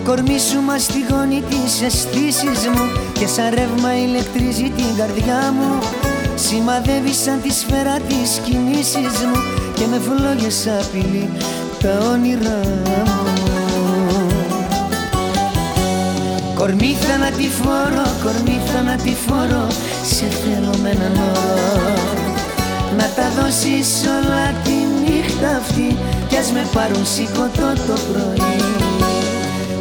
κορμί σου μαστιγώνει τις αισθήσεις μου Και σαν ρεύμα ηλεκτρίζει την καρδιά μου. Σημαδεύει σαν τη σφαίρα τις κινήσεις μου Και με φλόγες απειλεί τα όνειρά μου. Κορμί θανατηφόρο, κορμί θανατηφόρο Σε θέλω με έναν όρο. Να τα δώσεις όλα τη νύχτα αυτή Κι ας με πάρουν σηκωτό το πρωί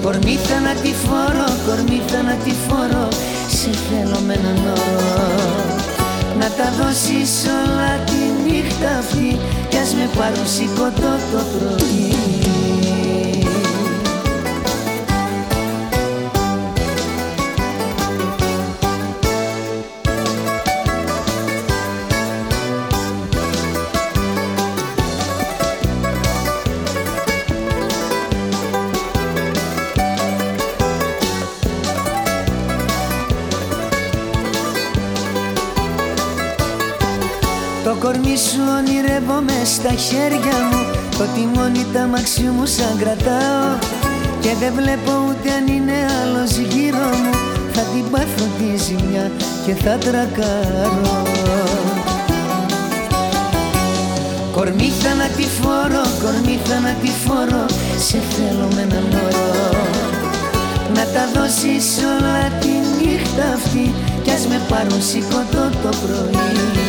Κορμί θανατηφόρο, κορμί θανατηφόρο Σε θέλω με έναν όρο. Να τα δώσεις όλα τη νύχτα αυτή Κι ας με πάρουν σηκωτό το πρωί κορμί σου ονειρεύομαι στα χέρια μου. Το τιμόνι τα μαξί μου σαν κρατάω. Και δεν βλέπω ούτε αν είναι άλλος γύρω μου. Θα την πάθω τη ζημιά και θα τρακάρω. Κορμί θανατηφόρο, κορμί θανατηφόρο Σε θέλω με έναν όρο. Να τα δώσεις όλα τη νύχτα αυτή. Κι ας με πάρουν σηκωτό το πρωί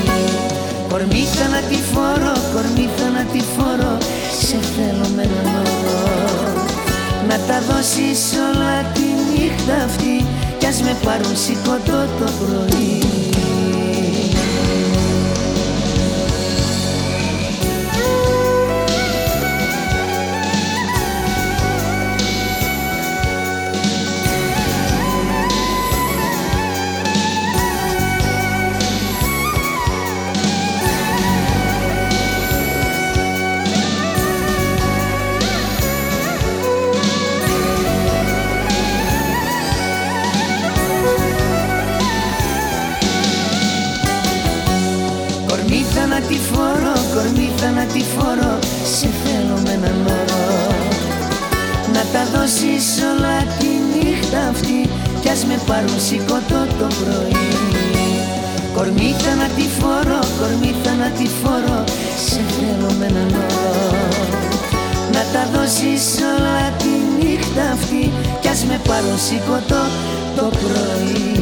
Κορμί θανατηφόρο, κορμί θανατηφόρο Σε θέλω με έναν όρο. Να τα δώσεις όλα τη νύχτα αυτή Κι ας με πάρουν σηκωτό το πρωί θανατηφόρο Σε θέλω με έναν όρο. Να τα δώσεις όλα τη νύχτα αυτή Κι ας με πάρουν σηκωτό το πρωί. Κορμί θανατηφόρο, κορμί θανατηφόρο Σε θέλω με έναν όρο. Να τα δώσεις όλα τη νύχτα αυτή Κι ας με πάρουν σηκωτό το πρωί